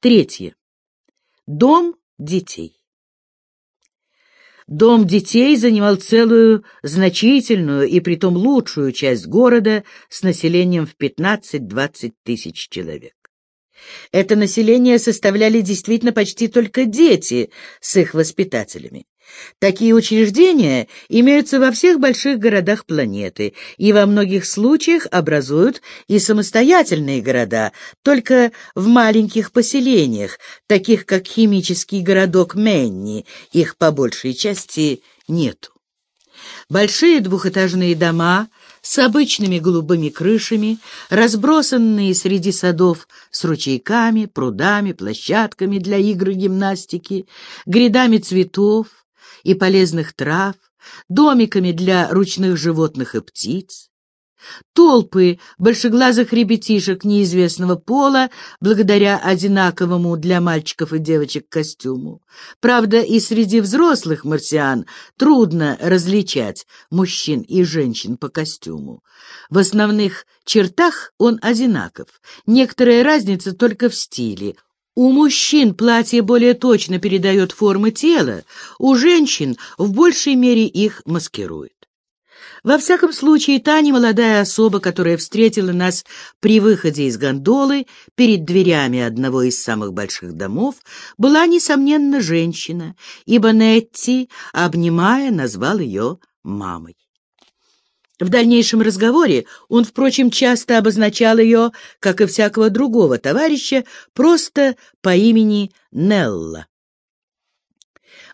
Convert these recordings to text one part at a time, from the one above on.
Третье. Дом детей. Дом детей занимал целую значительную и притом лучшую часть города с населением в 15-20 тысяч человек. Это население составляли действительно почти только дети с их воспитателями. Такие учреждения имеются во всех больших городах планеты и во многих случаях образуют и самостоятельные города, только в маленьких поселениях, таких как химический городок Менни, их по большей части нету. Большие двухэтажные дома с обычными голубыми крышами, разбросанные среди садов с ручейками, прудами, площадками для игр и гимнастики, грядами цветов и полезных трав, домиками для ручных животных и птиц. Толпы большеглазых ребятишек неизвестного пола, благодаря одинаковому для мальчиков и девочек костюму. Правда, и среди взрослых марсиан трудно различать мужчин и женщин по костюму. В основных чертах он одинаков, некоторая разница только в стиле. У мужчин платье более точно передает формы тела, у женщин в большей мере их маскирует. Во всяком случае, та немолодая особа, которая встретила нас при выходе из гондолы перед дверями одного из самых больших домов, была, несомненно, женщина, ибо Нетти, обнимая, назвал ее мамой. В дальнейшем разговоре он, впрочем, часто обозначал ее, как и всякого другого товарища, просто по имени Нелла.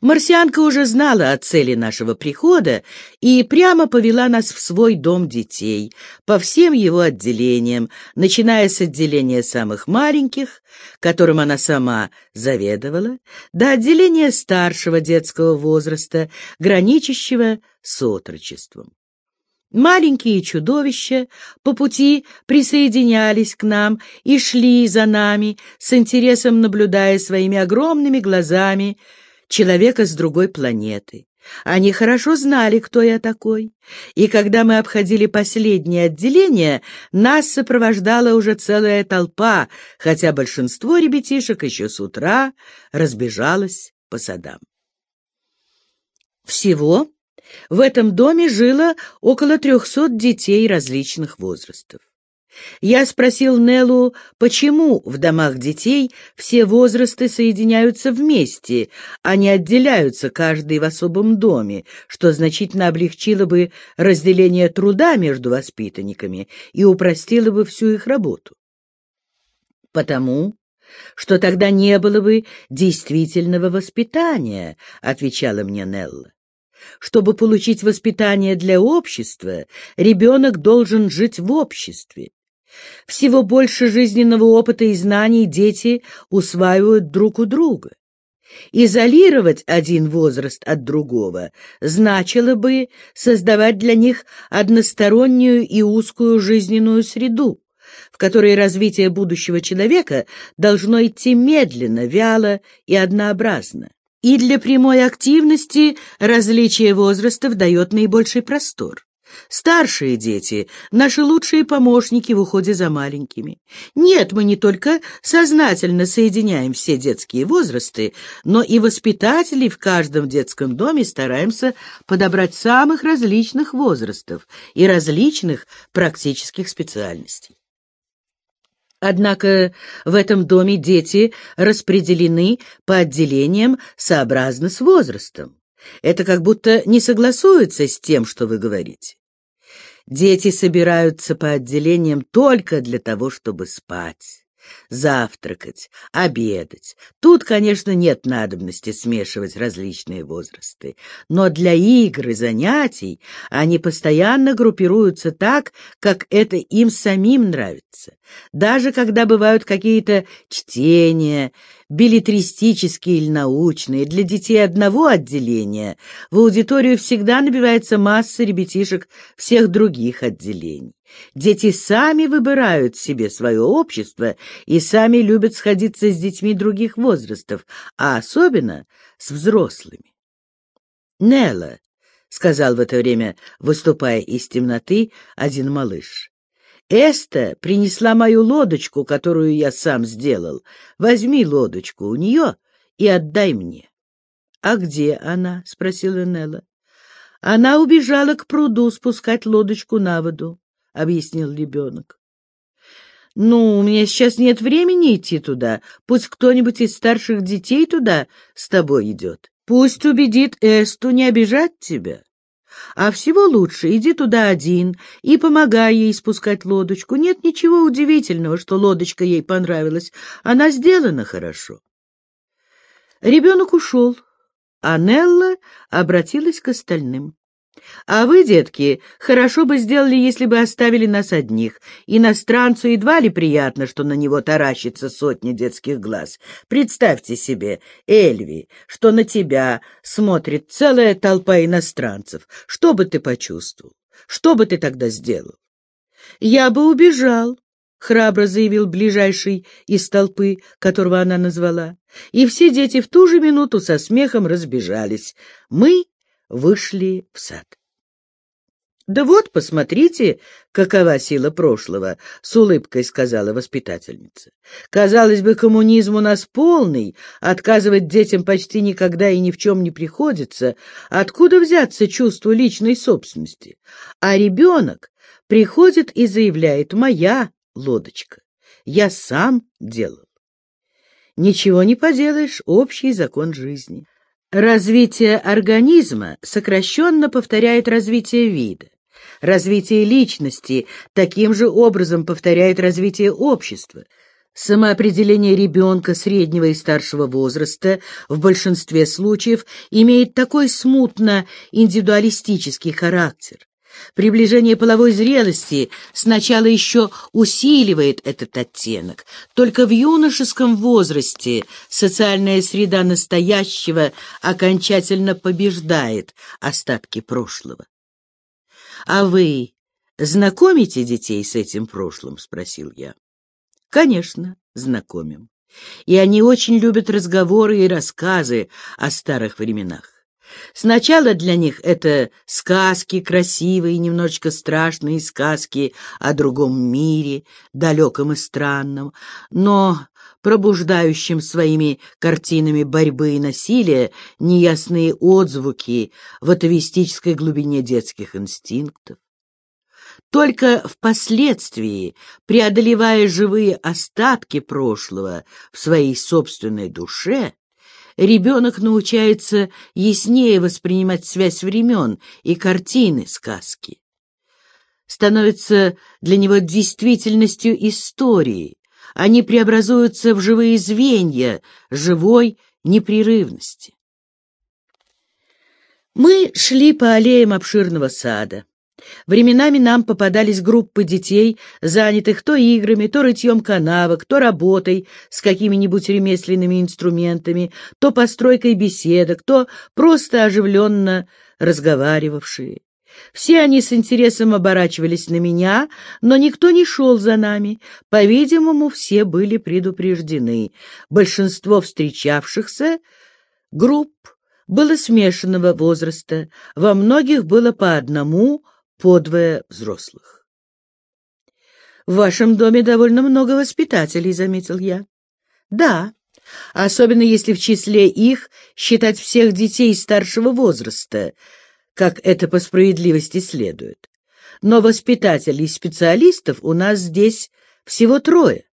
Марсианка уже знала о цели нашего прихода и прямо повела нас в свой дом детей, по всем его отделениям, начиная с отделения самых маленьких, которым она сама заведовала, до отделения старшего детского возраста, граничащего с отрочеством. Маленькие чудовища по пути присоединялись к нам и шли за нами, с интересом наблюдая своими огромными глазами человека с другой планеты. Они хорошо знали, кто я такой, и когда мы обходили последнее отделение, нас сопровождала уже целая толпа, хотя большинство ребятишек еще с утра разбежалось по садам. Всего в этом доме жило около трехсот детей различных возрастов. Я спросил Неллу, почему в домах детей все возрасты соединяются вместе, а не отделяются каждый в особом доме, что значительно облегчило бы разделение труда между воспитанниками и упростило бы всю их работу. «Потому что тогда не было бы действительного воспитания», — отвечала мне Нелла. Чтобы получить воспитание для общества, ребенок должен жить в обществе. Всего больше жизненного опыта и знаний дети усваивают друг у друга. Изолировать один возраст от другого значило бы создавать для них одностороннюю и узкую жизненную среду, в которой развитие будущего человека должно идти медленно, вяло и однообразно. И для прямой активности различие возрастов дает наибольший простор. Старшие дети — наши лучшие помощники в уходе за маленькими. Нет, мы не только сознательно соединяем все детские возрасты, но и воспитателей в каждом детском доме стараемся подобрать самых различных возрастов и различных практических специальностей. Однако в этом доме дети распределены по отделениям сообразно с возрастом. Это как будто не согласуется с тем, что вы говорите. Дети собираются по отделениям только для того, чтобы спать завтракать, обедать. Тут, конечно, нет надобности смешивать различные возрасты, но для игр и занятий они постоянно группируются так, как это им самим нравится. Даже когда бывают какие-то чтения, билетристические или научные, для детей одного отделения, в аудиторию всегда набивается масса ребятишек всех других отделений. Дети сами выбирают себе свое общество и сами любят сходиться с детьми других возрастов, а особенно с взрослыми. «Нелла», — сказал в это время, выступая из темноты, один малыш, Эста принесла мою лодочку, которую я сам сделал. Возьми лодочку у нее и отдай мне. — А где она? — спросила Нелла. — Она убежала к пруду спускать лодочку на воду, — объяснил ребенок. — Ну, у меня сейчас нет времени идти туда. Пусть кто-нибудь из старших детей туда с тобой идет. Пусть убедит Эсту не обижать тебя. А всего лучше иди туда один и помогай ей спускать лодочку. Нет ничего удивительного, что лодочка ей понравилась. Она сделана хорошо. Ребенок ушел, а Нелла обратилась к остальным. А вы, детки, хорошо бы сделали, если бы оставили нас одних. Иностранцу едва ли приятно, что на него таращится сотни детских глаз. Представьте себе, Эльви, что на тебя смотрит целая толпа иностранцев. Что бы ты почувствовал? Что бы ты тогда сделал? Я бы убежал, — храбро заявил ближайший из толпы, которого она назвала. И все дети в ту же минуту со смехом разбежались. Мы вышли в сад. «Да вот, посмотрите, какова сила прошлого», — с улыбкой сказала воспитательница. «Казалось бы, коммунизм у нас полный, отказывать детям почти никогда и ни в чем не приходится. Откуда взяться чувство личной собственности? А ребенок приходит и заявляет «моя лодочка, я сам делал». Ничего не поделаешь, общий закон жизни. Развитие организма сокращенно повторяет развитие вида. Развитие личности таким же образом повторяет развитие общества. Самоопределение ребенка среднего и старшего возраста в большинстве случаев имеет такой смутно индивидуалистический характер, Приближение половой зрелости сначала еще усиливает этот оттенок. Только в юношеском возрасте социальная среда настоящего окончательно побеждает остатки прошлого. «А вы знакомите детей с этим прошлым?» — спросил я. «Конечно, знакомим. И они очень любят разговоры и рассказы о старых временах. Сначала для них это сказки, красивые, немножечко страшные сказки о другом мире, далеком и странном, но пробуждающим своими картинами борьбы и насилия неясные отзвуки в атовистической глубине детских инстинктов. Только впоследствии, преодолевая живые остатки прошлого в своей собственной душе, ребенок научается яснее воспринимать связь времен и картины сказки. Становится для него действительностью истории. Они преобразуются в живые звенья живой непрерывности. Мы шли по аллеям обширного сада. Временами нам попадались группы детей, занятых то играми, то рытьем канавок, то работой с какими-нибудь ремесленными инструментами, то постройкой беседок, то просто оживленно разговаривавшие. Все они с интересом оборачивались на меня, но никто не шел за нами. По-видимому, все были предупреждены. Большинство встречавшихся групп было смешанного возраста, во многих было по одному, подвое взрослых. «В вашем доме довольно много воспитателей», — заметил я. «Да, особенно если в числе их считать всех детей старшего возраста, как это по справедливости следует. Но воспитателей и специалистов у нас здесь всего трое.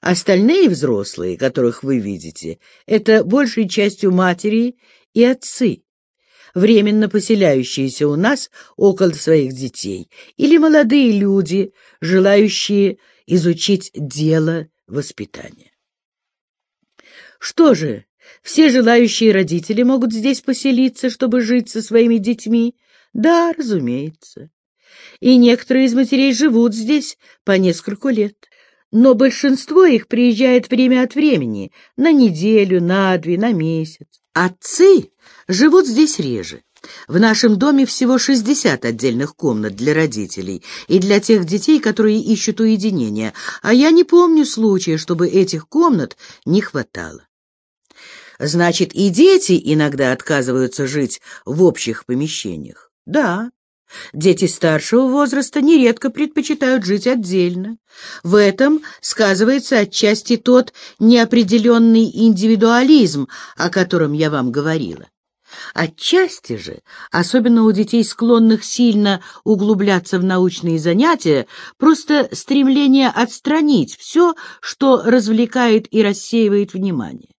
Остальные взрослые, которых вы видите, это большей частью матери и отцы временно поселяющиеся у нас около своих детей, или молодые люди, желающие изучить дело воспитания. Что же, все желающие родители могут здесь поселиться, чтобы жить со своими детьми? Да, разумеется. И некоторые из матерей живут здесь по нескольку лет. Но большинство их приезжает время от времени, на неделю, на две, на месяц. Отцы живут здесь реже. В нашем доме всего 60 отдельных комнат для родителей и для тех детей, которые ищут уединения, а я не помню случая, чтобы этих комнат не хватало. Значит, и дети иногда отказываются жить в общих помещениях? Да. Дети старшего возраста нередко предпочитают жить отдельно. В этом сказывается отчасти тот неопределенный индивидуализм, о котором я вам говорила. Отчасти же, особенно у детей, склонных сильно углубляться в научные занятия, просто стремление отстранить все, что развлекает и рассеивает внимание.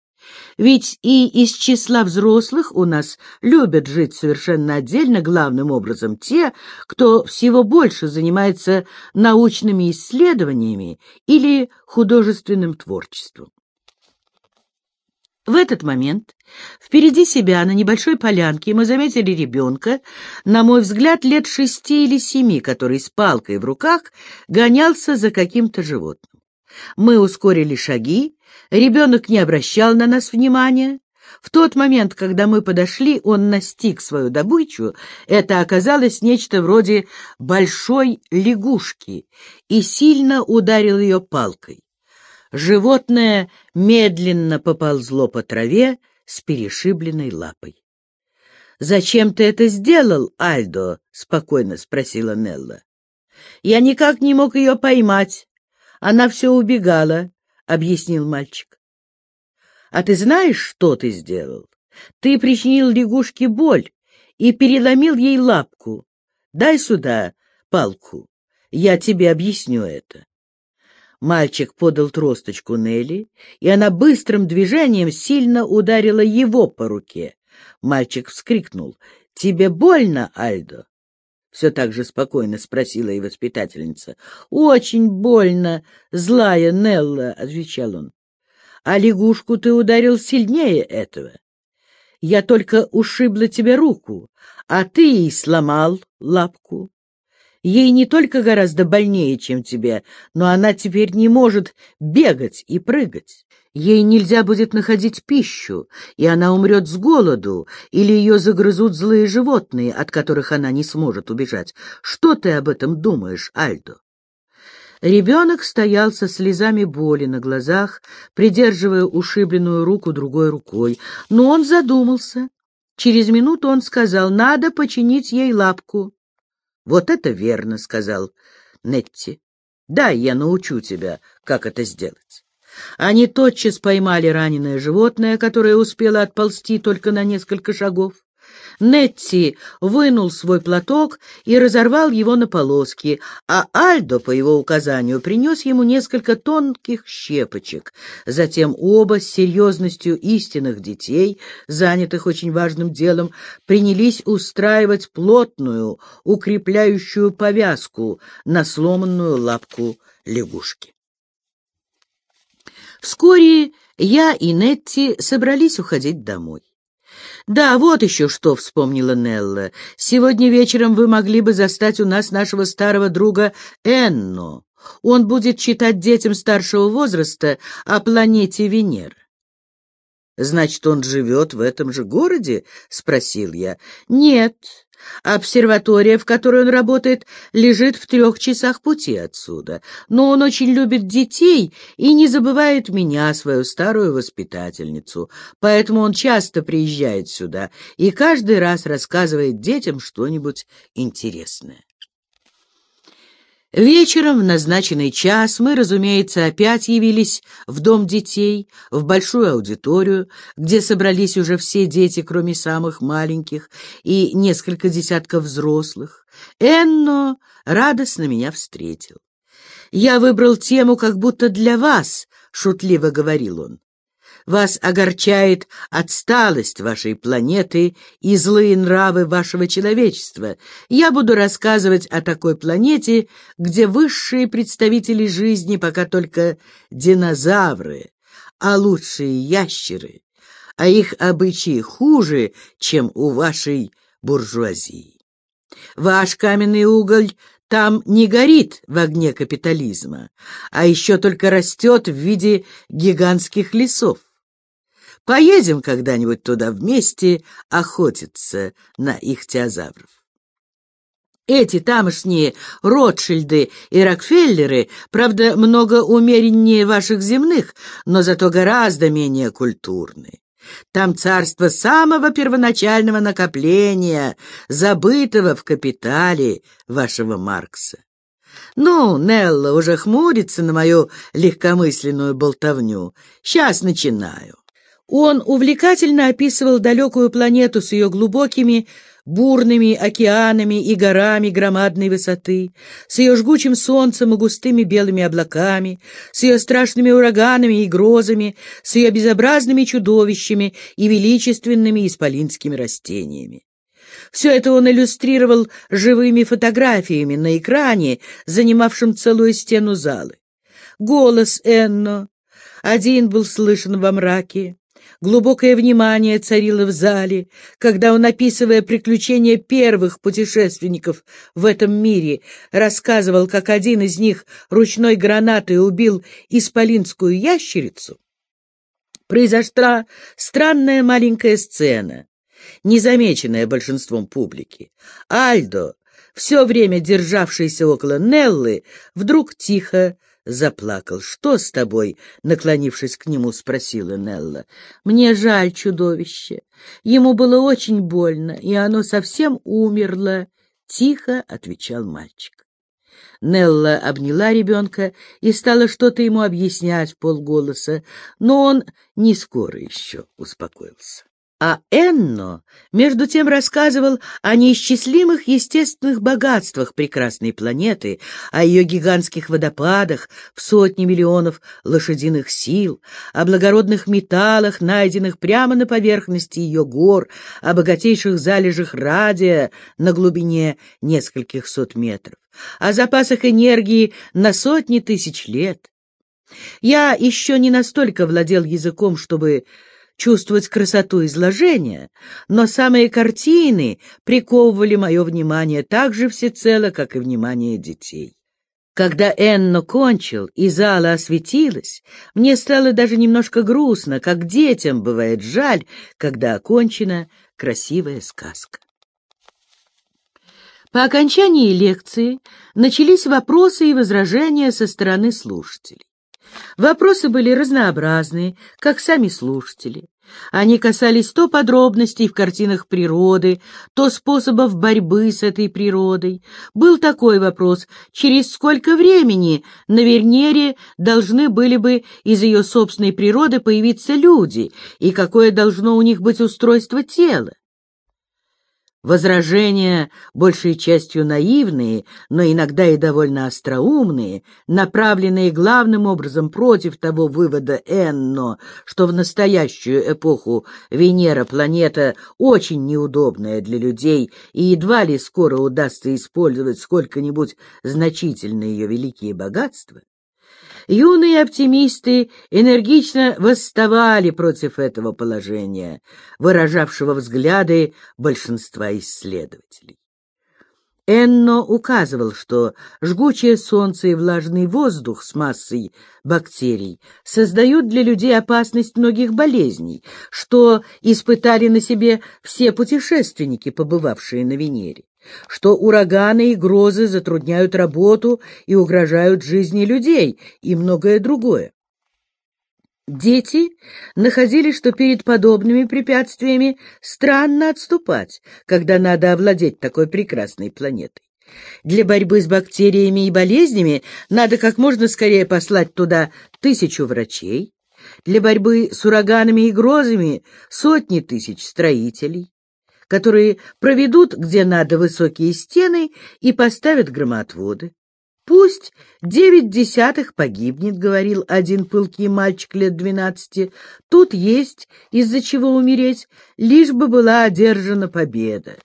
Ведь и из числа взрослых у нас любят жить совершенно отдельно, главным образом те, кто всего больше занимается научными исследованиями или художественным творчеством. В этот момент впереди себя на небольшой полянке мы заметили ребенка, на мой взгляд, лет шести или семи, который с палкой в руках гонялся за каким-то животным. Мы ускорили шаги, ребенок не обращал на нас внимания. В тот момент, когда мы подошли, он настиг свою добычу, это оказалось нечто вроде большой лягушки, и сильно ударил ее палкой. Животное медленно поползло по траве с перешибленной лапой. «Зачем ты это сделал, Альдо?» — спокойно спросила Нелла. «Я никак не мог ее поймать. Она все убегала», — объяснил мальчик. «А ты знаешь, что ты сделал? Ты причинил лягушке боль и переломил ей лапку. Дай сюда палку, я тебе объясню это». Мальчик подал тросточку Нелли, и она быстрым движением сильно ударила его по руке. Мальчик вскрикнул. «Тебе больно, Альдо?» Все так же спокойно спросила и воспитательница. «Очень больно, злая Нелла», — отвечал он. «А лягушку ты ударил сильнее этого. Я только ушибла тебе руку, а ты и сломал лапку. Ей не только гораздо больнее, чем тебе, но она теперь не может бегать и прыгать. Ей нельзя будет находить пищу, и она умрет с голоду, или ее загрызут злые животные, от которых она не сможет убежать. Что ты об этом думаешь, Альдо? Ребенок стоял со слезами боли на глазах, придерживая ушибленную руку другой рукой, но он задумался. Через минуту он сказал, надо починить ей лапку. «Вот это верно», — сказал Нетти. «Дай я научу тебя, как это сделать». Они тотчас поймали раненое животное, которое успело отползти только на несколько шагов. Нетти вынул свой платок и разорвал его на полоски, а Альдо, по его указанию, принес ему несколько тонких щепочек. Затем оба с серьезностью истинных детей, занятых очень важным делом, принялись устраивать плотную, укрепляющую повязку на сломанную лапку лягушки. Вскоре я и Нетти собрались уходить домой. «Да, вот еще что», — вспомнила Нелла. «Сегодня вечером вы могли бы застать у нас нашего старого друга Энно. Он будет читать детям старшего возраста о планете Венера». «Значит, он живет в этом же городе?» — спросил я. «Нет, Обсерватория, в которой он работает, лежит в трех часах пути отсюда. Но он очень любит детей и не забывает меня, свою старую воспитательницу. Поэтому он часто приезжает сюда и каждый раз рассказывает детям что-нибудь интересное. Вечером в назначенный час мы, разумеется, опять явились в Дом детей, в большую аудиторию, где собрались уже все дети, кроме самых маленьких, и несколько десятков взрослых. Энно радостно меня встретил. «Я выбрал тему как будто для вас», — шутливо говорил он. Вас огорчает отсталость вашей планеты и злые нравы вашего человечества. Я буду рассказывать о такой планете, где высшие представители жизни пока только динозавры, а лучшие ящеры, а их обычаи хуже, чем у вашей буржуазии. Ваш каменный уголь там не горит в огне капитализма, а еще только растет в виде гигантских лесов. Поедем когда-нибудь туда вместе охотиться на ихтиозавров. Эти тамошние Ротшильды и Рокфеллеры, правда, много умереннее ваших земных, но зато гораздо менее культурны. Там царство самого первоначального накопления, забытого в капитале вашего Маркса. Ну, Нелла уже хмурится на мою легкомысленную болтовню. Сейчас начинаю. Он увлекательно описывал далекую планету с ее глубокими, бурными океанами и горами громадной высоты, с ее жгучим солнцем и густыми белыми облаками, с ее страшными ураганами и грозами, с ее безобразными чудовищами и величественными исполинскими растениями. Все это он иллюстрировал живыми фотографиями на экране, занимавшем целую стену залы. Голос Энно один был слышен во мраке. Глубокое внимание царило в зале, когда он, описывая приключения первых путешественников в этом мире, рассказывал, как один из них ручной гранатой убил исполинскую ящерицу. Произошла странная маленькая сцена, незамеченная большинством публики. Альдо, все время державшийся около Неллы, вдруг тихо заплакал. «Что с тобой?» — наклонившись к нему, спросила Нелла. «Мне жаль чудовище. Ему было очень больно, и оно совсем умерло», — тихо отвечал мальчик. Нелла обняла ребенка и стала что-то ему объяснять в полголоса, но он не скоро еще успокоился. А Энно, между тем, рассказывал о неисчислимых естественных богатствах прекрасной планеты, о ее гигантских водопадах в сотни миллионов лошадиных сил, о благородных металлах, найденных прямо на поверхности ее гор, о богатейших залежах радия на глубине нескольких сот метров, о запасах энергии на сотни тысяч лет. Я еще не настолько владел языком, чтобы чувствовать красоту изложения, но самые картины приковывали мое внимание так же всецело, как и внимание детей. Когда Энно кончил и зала осветилась, мне стало даже немножко грустно, как детям бывает жаль, когда окончена красивая сказка. По окончании лекции начались вопросы и возражения со стороны слушателей. Вопросы были разнообразные, как сами слушатели. Они касались то подробностей в картинах природы, то способов борьбы с этой природой. Был такой вопрос, через сколько времени на Вернере должны были бы из ее собственной природы появиться люди, и какое должно у них быть устройство тела. Возражения, большей частью наивные, но иногда и довольно остроумные, направленные главным образом против того вывода Энно, что в настоящую эпоху Венера — планета очень неудобная для людей и едва ли скоро удастся использовать сколько-нибудь значительно ее великие богатства, Юные оптимисты энергично восставали против этого положения, выражавшего взгляды большинства исследователей. Энно указывал, что жгучее солнце и влажный воздух с массой бактерий создают для людей опасность многих болезней, что испытали на себе все путешественники, побывавшие на Венере что ураганы и грозы затрудняют работу и угрожают жизни людей и многое другое. Дети находили, что перед подобными препятствиями странно отступать, когда надо овладеть такой прекрасной планетой. Для борьбы с бактериями и болезнями надо как можно скорее послать туда тысячу врачей, для борьбы с ураганами и грозами сотни тысяч строителей, которые проведут где надо высокие стены и поставят громотводы. «Пусть девять десятых погибнет», — говорил один пылкий мальчик лет двенадцати. «Тут есть из-за чего умереть, лишь бы была одержана победа».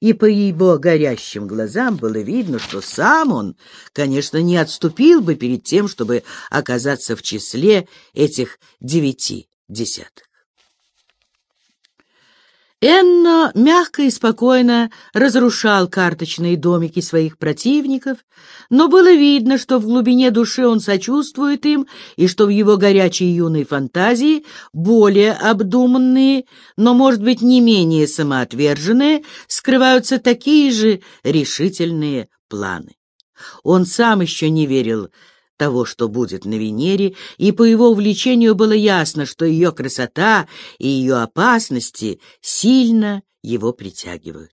И по его горящим глазам было видно, что сам он, конечно, не отступил бы перед тем, чтобы оказаться в числе этих девяти десятых. Энно мягко и спокойно разрушал карточные домики своих противников, но было видно, что в глубине души он сочувствует им и что в его горячей юной фантазии более обдуманные, но, может быть, не менее самоотверженные, скрываются такие же решительные планы. Он сам еще не верил того, что будет на Венере, и по его увлечению было ясно, что ее красота и ее опасности сильно его притягивают.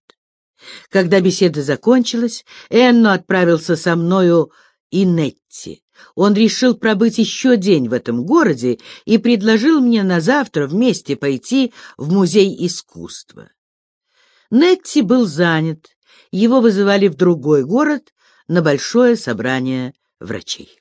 Когда беседа закончилась, Энно отправился со мною и Нетти. Он решил пробыть еще день в этом городе и предложил мне на завтра вместе пойти в музей искусства. Нетти был занят, его вызывали в другой город на большое собрание врачей.